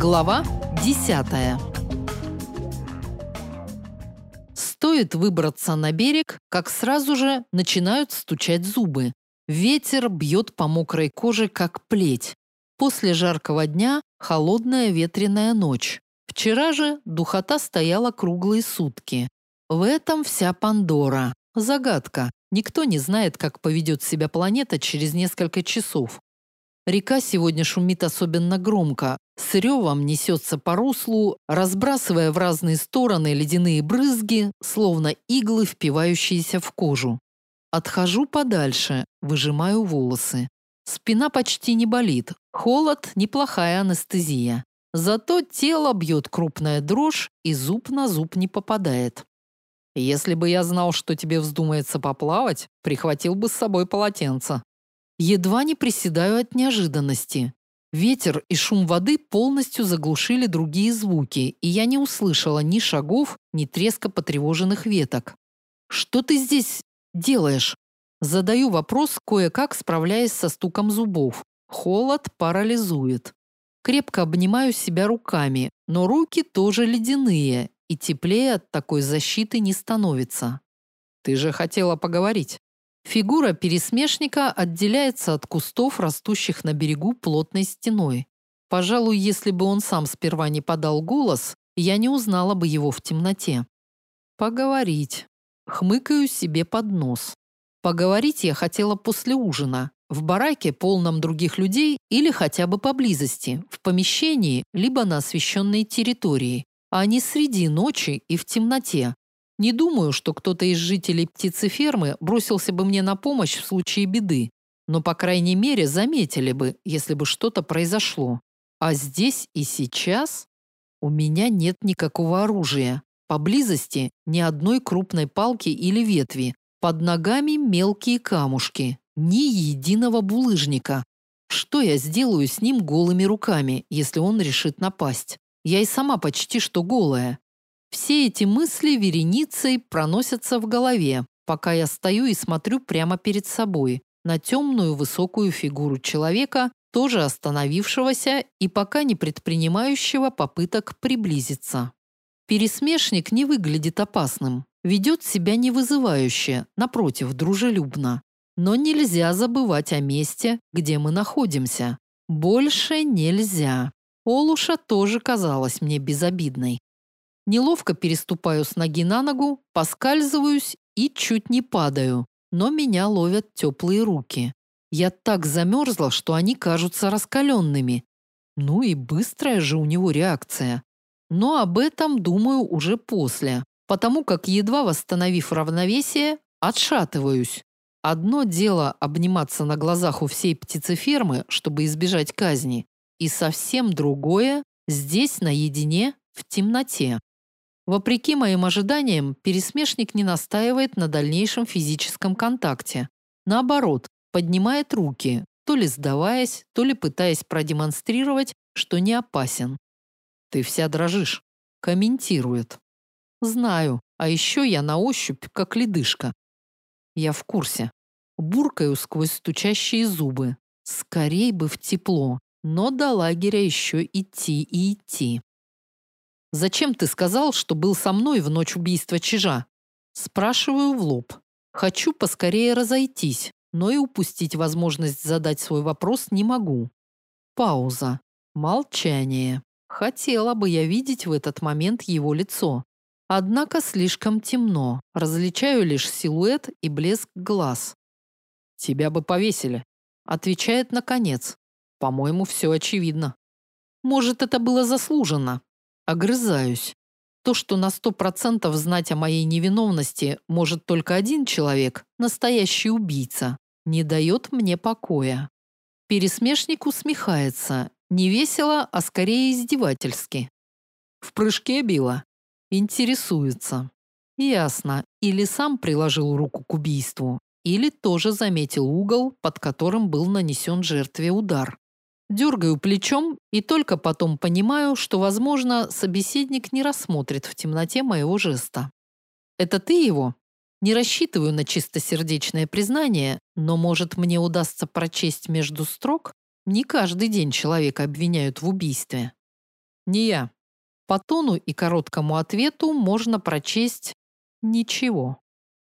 Глава 10. Стоит выбраться на берег, как сразу же начинают стучать зубы. Ветер бьет по мокрой коже, как плеть. После жаркого дня холодная ветреная ночь. Вчера же духота стояла круглые сутки. В этом вся Пандора. Загадка. Никто не знает, как поведет себя планета через несколько часов. Река сегодня шумит особенно громко, с ревом несется по руслу, разбрасывая в разные стороны ледяные брызги, словно иглы, впивающиеся в кожу. Отхожу подальше, выжимаю волосы. Спина почти не болит, холод – неплохая анестезия. Зато тело бьет крупная дрожь, и зуб на зуб не попадает. Если бы я знал, что тебе вздумается поплавать, прихватил бы с собой полотенце. Едва не приседаю от неожиданности. Ветер и шум воды полностью заглушили другие звуки, и я не услышала ни шагов, ни треска потревоженных веток. «Что ты здесь делаешь?» Задаю вопрос, кое-как справляясь со стуком зубов. Холод парализует. Крепко обнимаю себя руками, но руки тоже ледяные, и теплее от такой защиты не становится. «Ты же хотела поговорить». Фигура пересмешника отделяется от кустов, растущих на берегу плотной стеной. Пожалуй, если бы он сам сперва не подал голос, я не узнала бы его в темноте. Поговорить. Хмыкаю себе под нос. Поговорить я хотела после ужина, в бараке, полном других людей или хотя бы поблизости, в помещении, либо на освещенной территории, а не среди ночи и в темноте, не думаю, что кто-то из жителей птицефермы бросился бы мне на помощь в случае беды, но, по крайней мере, заметили бы, если бы что-то произошло. А здесь и сейчас у меня нет никакого оружия. Поблизости ни одной крупной палки или ветви. Под ногами мелкие камушки. Ни единого булыжника. Что я сделаю с ним голыми руками, если он решит напасть? Я и сама почти что голая. Все эти мысли вереницей проносятся в голове, пока я стою и смотрю прямо перед собой на темную высокую фигуру человека, тоже остановившегося и пока не предпринимающего попыток приблизиться. Пересмешник не выглядит опасным, ведет себя не вызывающе, напротив, дружелюбно. Но нельзя забывать о месте, где мы находимся. Больше нельзя. Олуша тоже казалась мне безобидной. Неловко переступаю с ноги на ногу, поскальзываюсь и чуть не падаю, но меня ловят теплые руки. Я так замерзла, что они кажутся раскаленными. Ну и быстрая же у него реакция. Но об этом думаю уже после, потому как, едва восстановив равновесие, отшатываюсь. Одно дело обниматься на глазах у всей птицефермы, чтобы избежать казни, и совсем другое здесь наедине в темноте. Вопреки моим ожиданиям, пересмешник не настаивает на дальнейшем физическом контакте. Наоборот, поднимает руки, то ли сдаваясь, то ли пытаясь продемонстрировать, что не опасен. «Ты вся дрожишь», – комментирует. «Знаю, а еще я на ощупь, как ледышка». Я в курсе. Буркаю сквозь стучащие зубы. Скорей бы в тепло, но до лагеря еще идти и идти. Зачем ты сказал, что был со мной в ночь убийства Чижа? Спрашиваю в лоб. Хочу поскорее разойтись, но и упустить возможность задать свой вопрос не могу. Пауза. Молчание. Хотела бы я видеть в этот момент его лицо. Однако слишком темно. Различаю лишь силуэт и блеск глаз. Тебя бы повесили, отвечает наконец. По-моему, все очевидно. Может, это было заслуженно, Огрызаюсь. То, что на сто процентов знать о моей невиновности может только один человек, настоящий убийца, не дает мне покоя. Пересмешник усмехается, не весело, а скорее издевательски. В прыжке била. Интересуется. Ясно, или сам приложил руку к убийству, или тоже заметил угол, под которым был нанесен жертве удар. Дергаю плечом и только потом понимаю, что, возможно, собеседник не рассмотрит в темноте моего жеста. «Это ты его?» Не рассчитываю на чистосердечное признание, но, может, мне удастся прочесть между строк? Не каждый день человека обвиняют в убийстве. Не я. По тону и короткому ответу можно прочесть ничего.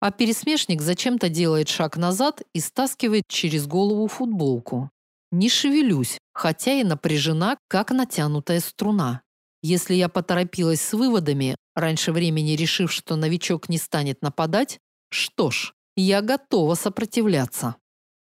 А пересмешник зачем-то делает шаг назад и стаскивает через голову футболку. Не шевелюсь, хотя и напряжена, как натянутая струна. Если я поторопилась с выводами, раньше времени решив, что новичок не станет нападать, что ж, я готова сопротивляться.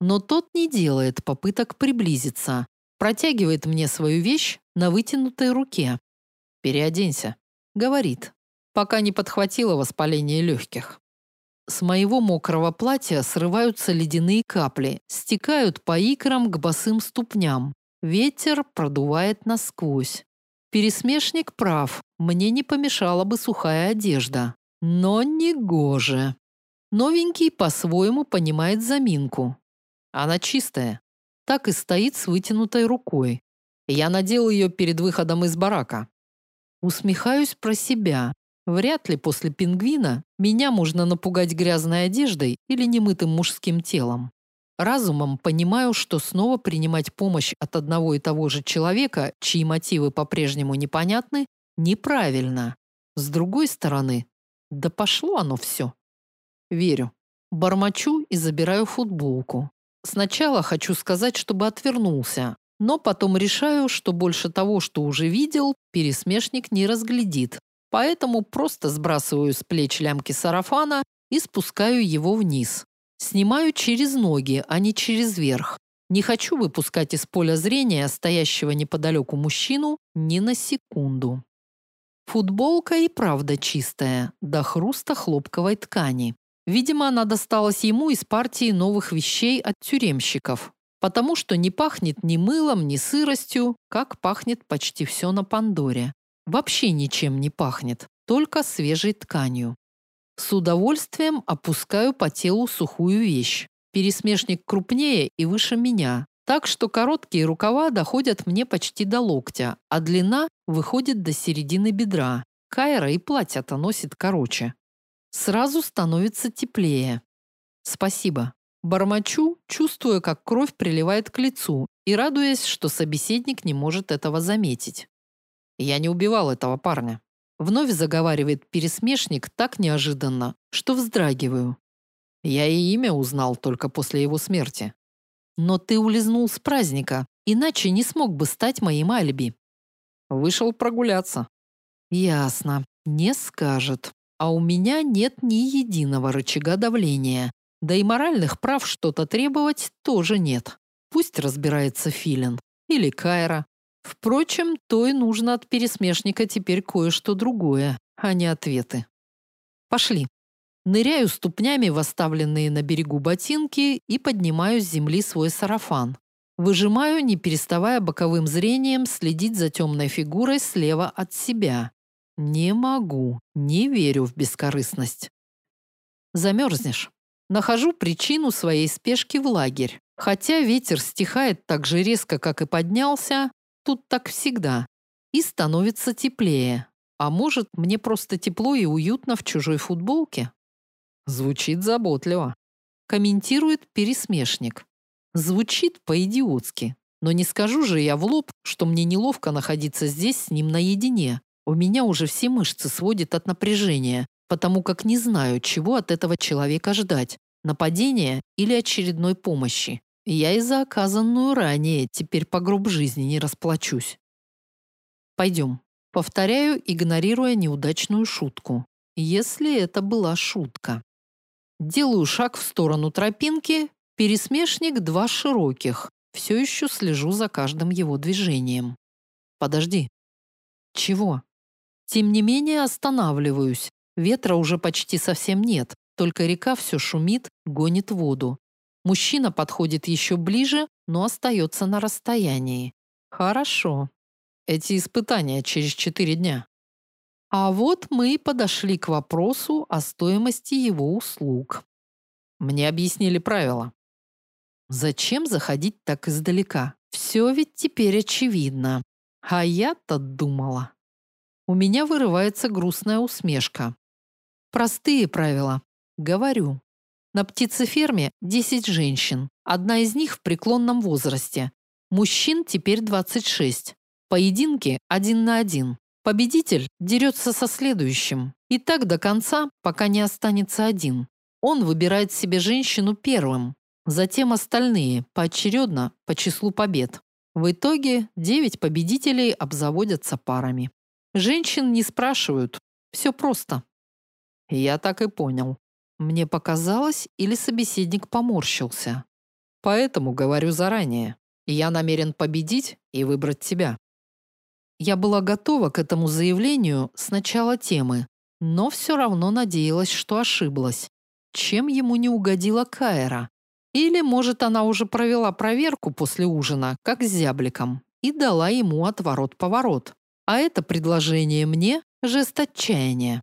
Но тот не делает попыток приблизиться, протягивает мне свою вещь на вытянутой руке. «Переоденься», — говорит, пока не подхватило воспаление легких. С моего мокрого платья срываются ледяные капли, стекают по икрам к босым ступням. Ветер продувает насквозь. Пересмешник прав, мне не помешала бы сухая одежда. Но не гоже. Новенький по-своему понимает заминку. Она чистая. Так и стоит с вытянутой рукой. Я надел ее перед выходом из барака. Усмехаюсь про себя. Вряд ли после пингвина меня можно напугать грязной одеждой или немытым мужским телом. Разумом понимаю, что снова принимать помощь от одного и того же человека, чьи мотивы по-прежнему непонятны, неправильно. С другой стороны, да пошло оно все. Верю. Бормочу и забираю футболку. Сначала хочу сказать, чтобы отвернулся, но потом решаю, что больше того, что уже видел, пересмешник не разглядит. Поэтому просто сбрасываю с плеч лямки сарафана и спускаю его вниз. Снимаю через ноги, а не через верх. Не хочу выпускать из поля зрения стоящего неподалеку мужчину ни на секунду. Футболка и правда чистая, до хруста хлопковой ткани. Видимо, она досталась ему из партии новых вещей от тюремщиков, потому что не пахнет ни мылом, ни сыростью, как пахнет почти все на Пандоре. Вообще ничем не пахнет, только свежей тканью. С удовольствием опускаю по телу сухую вещь. Пересмешник крупнее и выше меня, так что короткие рукава доходят мне почти до локтя, а длина выходит до середины бедра. Кайра и платье-то носит короче. Сразу становится теплее. Спасибо. Бормочу, чувствуя, как кровь приливает к лицу и радуясь, что собеседник не может этого заметить. Я не убивал этого парня. Вновь заговаривает пересмешник так неожиданно, что вздрагиваю. Я и имя узнал только после его смерти. Но ты улизнул с праздника, иначе не смог бы стать моим алиби. Вышел прогуляться. Ясно. Не скажет. А у меня нет ни единого рычага давления. Да и моральных прав что-то требовать тоже нет. Пусть разбирается Филин. Или Кайра. Впрочем, то и нужно от пересмешника теперь кое-что другое, а не ответы. Пошли. Ныряю ступнями в оставленные на берегу ботинки и поднимаю с земли свой сарафан. Выжимаю, не переставая боковым зрением следить за темной фигурой слева от себя. Не могу, не верю в бескорыстность. Замерзнешь. Нахожу причину своей спешки в лагерь. Хотя ветер стихает так же резко, как и поднялся, Тут так всегда. И становится теплее. А может, мне просто тепло и уютно в чужой футболке? Звучит заботливо. Комментирует пересмешник. Звучит по-идиотски. Но не скажу же я в лоб, что мне неловко находиться здесь с ним наедине. У меня уже все мышцы сводят от напряжения, потому как не знаю, чего от этого человека ждать – нападения или очередной помощи. Я и за оказанную ранее теперь по гроб жизни не расплачусь. Пойдем. Повторяю, игнорируя неудачную шутку. Если это была шутка. Делаю шаг в сторону тропинки, пересмешник два широких. Все еще слежу за каждым его движением. Подожди. Чего? Тем не менее останавливаюсь. Ветра уже почти совсем нет, только река все шумит, гонит воду. Мужчина подходит еще ближе, но остается на расстоянии. Хорошо. Эти испытания через четыре дня. А вот мы и подошли к вопросу о стоимости его услуг. Мне объяснили правила. Зачем заходить так издалека? Все ведь теперь очевидно. А я-то думала. У меня вырывается грустная усмешка. Простые правила. Говорю. На птицеферме 10 женщин. Одна из них в преклонном возрасте. Мужчин теперь 26. Поединки один на один. Победитель дерется со следующим. И так до конца, пока не останется один. Он выбирает себе женщину первым, затем остальные, поочередно, по числу побед. В итоге девять победителей обзаводятся парами. Женщин не спрашивают. Все просто. Я так и понял. Мне показалось, или собеседник поморщился. Поэтому говорю заранее. Я намерен победить и выбрать тебя. Я была готова к этому заявлению с начала темы, но все равно надеялась, что ошиблась. Чем ему не угодила Кайра? Или, может, она уже провела проверку после ужина, как с зябликом, и дала ему отворот-поворот. А это предложение мне – жест отчаяния.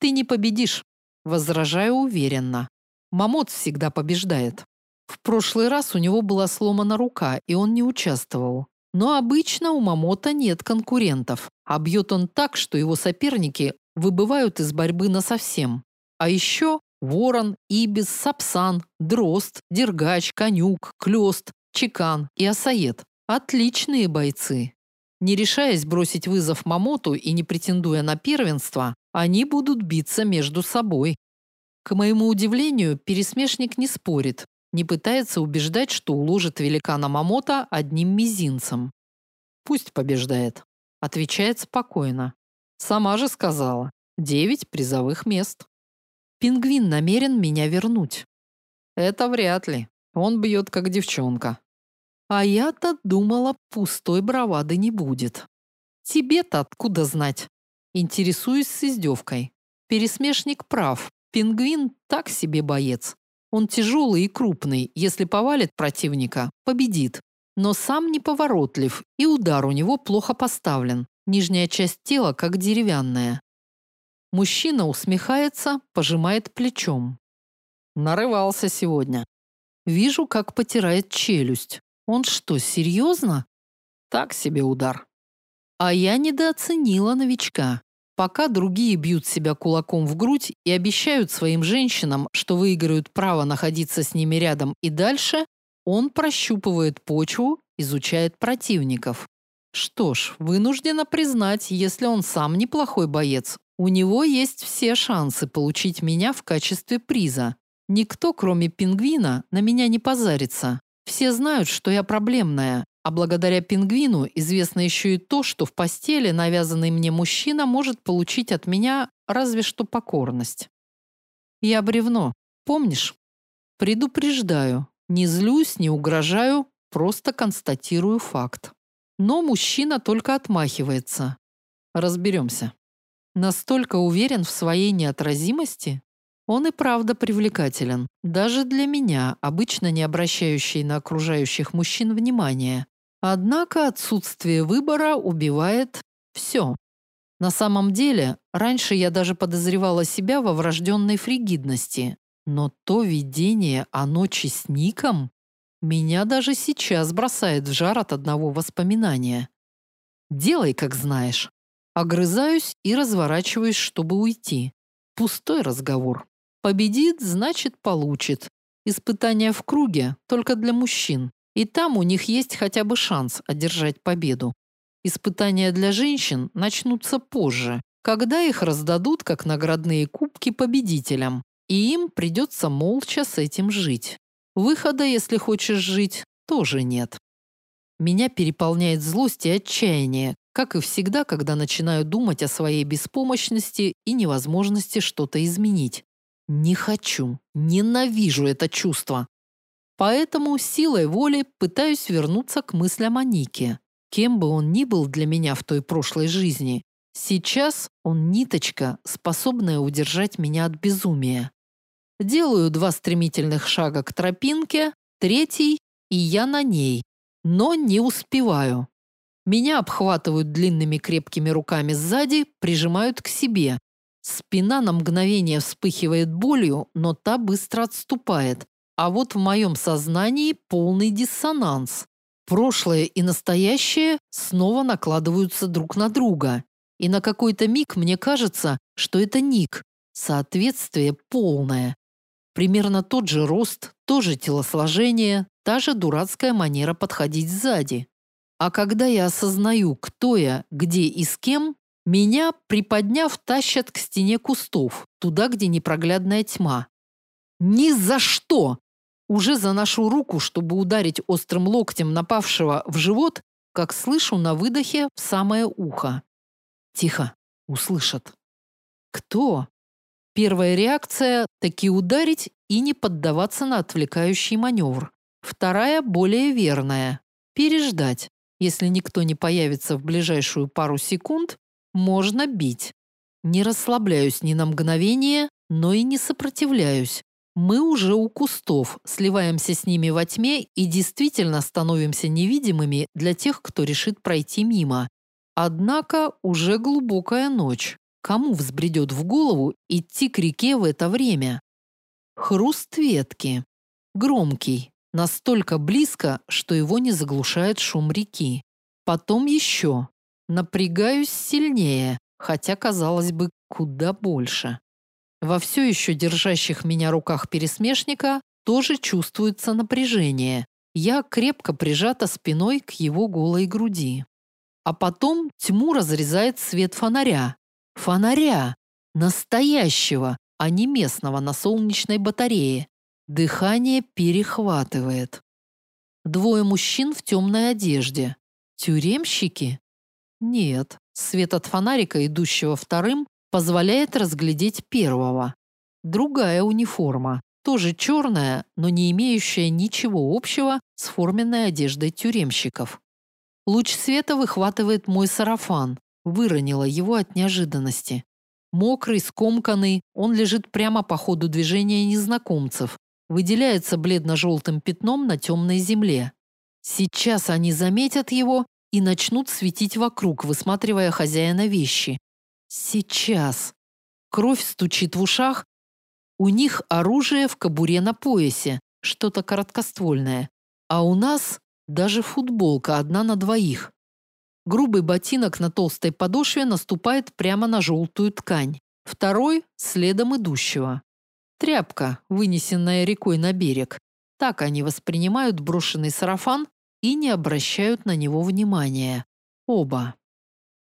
«Ты не победишь», – возражаю уверенно. Мамот всегда побеждает. В прошлый раз у него была сломана рука, и он не участвовал. Но обычно у Мамота нет конкурентов, а бьет он так, что его соперники выбывают из борьбы насовсем. А еще ворон, ибис, сапсан, дрозд, дергач, конюк, клёст, чекан и осаед. Отличные бойцы. Не решаясь бросить вызов Мамоту и не претендуя на первенство, они будут биться между собой. К моему удивлению, пересмешник не спорит, не пытается убеждать, что уложит великана Мамота одним мизинцем. Пусть побеждает, отвечает спокойно. Сама же сказала: девять призовых мест. Пингвин намерен меня вернуть. Это вряд ли. Он бьет как девчонка. А я-то думала, пустой бравады не будет. Тебе-то откуда знать? Интересуюсь с издевкой. Пересмешник прав. Пингвин так себе боец. Он тяжелый и крупный, если повалит противника, победит. Но сам неповоротлив, и удар у него плохо поставлен. Нижняя часть тела как деревянная. Мужчина усмехается, пожимает плечом. Нарывался сегодня. Вижу, как потирает челюсть. Он что, серьезно? Так себе удар. А я недооценила новичка. Пока другие бьют себя кулаком в грудь и обещают своим женщинам, что выиграют право находиться с ними рядом и дальше, он прощупывает почву, изучает противников. Что ж, вынуждена признать, если он сам неплохой боец, у него есть все шансы получить меня в качестве приза. Никто, кроме пингвина, на меня не позарится. Все знают, что я проблемная, а благодаря пингвину известно еще и то, что в постели навязанный мне мужчина может получить от меня разве что покорность. Я бревно, помнишь? Предупреждаю, не злюсь, не угрожаю, просто констатирую факт. Но мужчина только отмахивается. Разберемся. Настолько уверен в своей неотразимости, он и правда привлекателен, даже для меня, обычно не обращающей на окружающих мужчин внимания. Однако отсутствие выбора убивает все. На самом деле, раньше я даже подозревала себя во врожденной фригидности, но то видение о ночи с Ником меня даже сейчас бросает в жар от одного воспоминания. Делай, как знаешь. Огрызаюсь и разворачиваюсь, чтобы уйти. Пустой разговор. Победит, значит, получит. Испытания в круге только для мужчин. И там у них есть хотя бы шанс одержать победу. Испытания для женщин начнутся позже, когда их раздадут как наградные кубки победителям, и им придется молча с этим жить. Выхода, если хочешь жить, тоже нет. Меня переполняет злость и отчаяние, как и всегда, когда начинаю думать о своей беспомощности и невозможности что-то изменить. Не хочу, ненавижу это чувство. Поэтому силой воли пытаюсь вернуться к мыслям о Нике. Кем бы он ни был для меня в той прошлой жизни, сейчас он ниточка, способная удержать меня от безумия. Делаю два стремительных шага к тропинке, третий, и я на ней, но не успеваю. Меня обхватывают длинными крепкими руками сзади, прижимают к себе. Спина на мгновение вспыхивает болью, но та быстро отступает, а вот в моем сознании полный диссонанс. Прошлое и настоящее снова накладываются друг на друга. И на какой-то миг мне кажется, что это Ник. Соответствие полное. Примерно тот же рост, то же телосложение, та же дурацкая манера подходить сзади. А когда я осознаю, кто я, где и с кем, меня, приподняв, тащат к стене кустов, туда, где непроглядная тьма. Ни за что! Уже заношу руку, чтобы ударить острым локтем напавшего в живот, как слышу на выдохе в самое ухо. Тихо, услышат. Кто? Первая реакция – таки ударить и не поддаваться на отвлекающий маневр. Вторая – более верная – переждать. Если никто не появится в ближайшую пару секунд, можно бить. Не расслабляюсь ни на мгновение, но и не сопротивляюсь. Мы уже у кустов, сливаемся с ними во тьме и действительно становимся невидимыми для тех, кто решит пройти мимо. Однако уже глубокая ночь. Кому взбредет в голову идти к реке в это время? Хруст ветки. Громкий, настолько близко, что его не заглушает шум реки. Потом еще. Напрягаюсь сильнее, хотя, казалось бы, куда больше. Во все еще держащих меня руках пересмешника тоже чувствуется напряжение. Я крепко прижата спиной к его голой груди. А потом тьму разрезает свет фонаря. Фонаря! Настоящего, а не местного на солнечной батарее. Дыхание перехватывает. Двое мужчин в темной одежде. Тюремщики? Нет, свет от фонарика, идущего вторым, позволяет разглядеть первого. Другая униформа, тоже черная, но не имеющая ничего общего с форменной одеждой тюремщиков. Луч света выхватывает мой сарафан, выронила его от неожиданности. Мокрый, скомканный, он лежит прямо по ходу движения незнакомцев, выделяется бледно-желтым пятном на темной земле. Сейчас они заметят его и начнут светить вокруг, высматривая хозяина вещи. Сейчас. Кровь стучит в ушах. У них оружие в кобуре на поясе, что-то короткоствольное. А у нас даже футболка одна на двоих. Грубый ботинок на толстой подошве наступает прямо на желтую ткань. Второй – следом идущего. Тряпка, вынесенная рекой на берег. Так они воспринимают брошенный сарафан и не обращают на него внимания. Оба.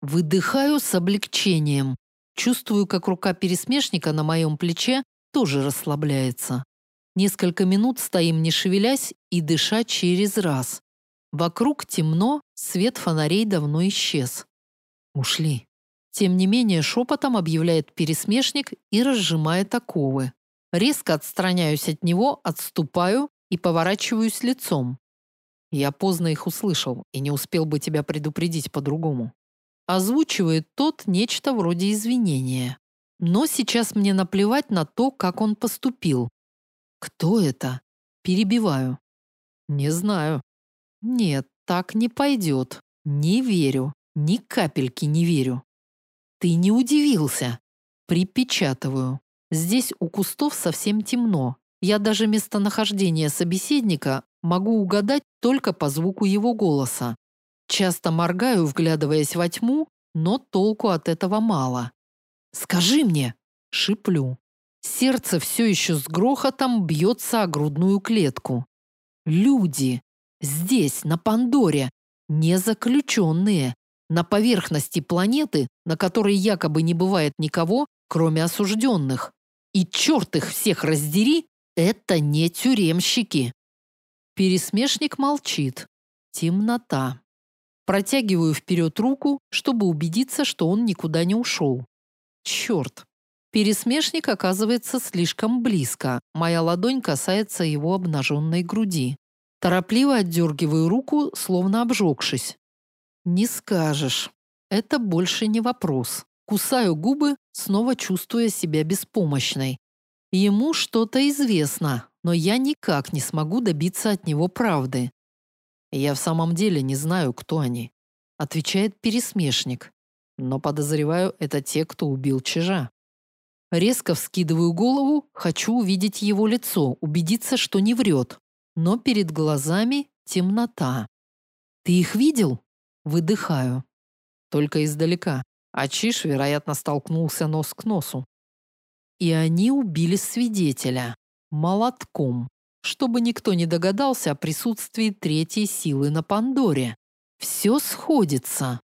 Выдыхаю с облегчением. Чувствую, как рука пересмешника на моем плече тоже расслабляется. Несколько минут стоим не шевелясь и дыша через раз. Вокруг темно, свет фонарей давно исчез. Ушли. Тем не менее шепотом объявляет пересмешник и разжимает оковы. Резко отстраняюсь от него, отступаю и поворачиваюсь лицом. Я поздно их услышал и не успел бы тебя предупредить по-другому. Озвучивает тот нечто вроде извинения. Но сейчас мне наплевать на то, как он поступил. Кто это? Перебиваю. Не знаю. Нет, так не пойдет. Не верю. Ни капельки не верю. Ты не удивился. Припечатываю. Здесь у кустов совсем темно. Я даже местонахождение собеседника могу угадать только по звуку его голоса. Часто моргаю, вглядываясь во тьму, но толку от этого мало. «Скажи мне!» – шиплю. Сердце все еще с грохотом бьется о грудную клетку. Люди. Здесь, на Пандоре. Не заключенные. На поверхности планеты, на которой якобы не бывает никого, кроме осужденных. И черт их всех раздери, это не тюремщики. Пересмешник молчит. Темнота. Протягиваю вперед руку, чтобы убедиться, что он никуда не ушел. Черт. Пересмешник оказывается слишком близко. Моя ладонь касается его обнаженной груди. Торопливо отдергиваю руку, словно обжегшись. Не скажешь. Это больше не вопрос. Кусаю губы, снова чувствуя себя беспомощной. Ему что-то известно, но я никак не смогу добиться от него правды. Я в самом деле не знаю, кто они, отвечает пересмешник. Но подозреваю, это те, кто убил Чижа. Резко вскидываю голову, хочу увидеть его лицо, убедиться, что не врет. Но перед глазами темнота. Ты их видел? Выдыхаю. Только издалека. А Чиж, вероятно, столкнулся нос к носу. И они убили свидетеля. Молотком. Чтобы никто не догадался о присутствии третьей силы на Пандоре. Все сходится.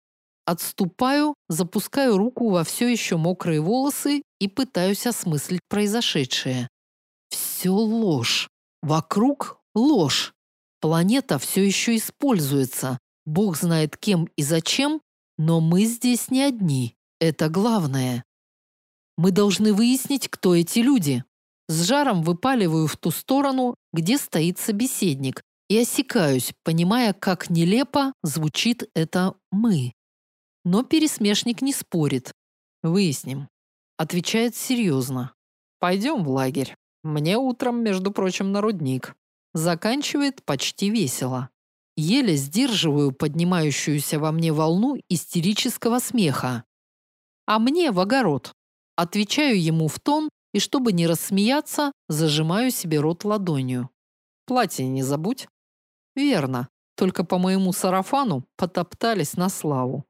Отступаю, запускаю руку во все еще мокрые волосы и пытаюсь осмыслить произошедшее. Все ложь. Вокруг ложь. Планета все еще используется. Бог знает кем и зачем, но мы здесь не одни. Это главное. Мы должны выяснить, кто эти люди. С жаром выпаливаю в ту сторону, где стоит собеседник, и осекаюсь, понимая, как нелепо звучит это «мы». Но пересмешник не спорит. Выясним. Отвечает серьезно. Пойдем в лагерь. Мне утром, между прочим, на рудник. Заканчивает почти весело. Еле сдерживаю поднимающуюся во мне волну истерического смеха. А мне в огород. Отвечаю ему в тон и, чтобы не рассмеяться, зажимаю себе рот ладонью. Платье не забудь. Верно. Только по моему сарафану потоптались на славу.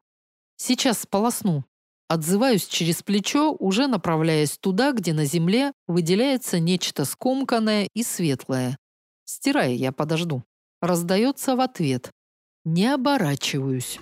Сейчас сполосну. Отзываюсь через плечо, уже направляясь туда, где на земле выделяется нечто скомканное и светлое. Стирай, я подожду. Раздается в ответ. Не оборачиваюсь.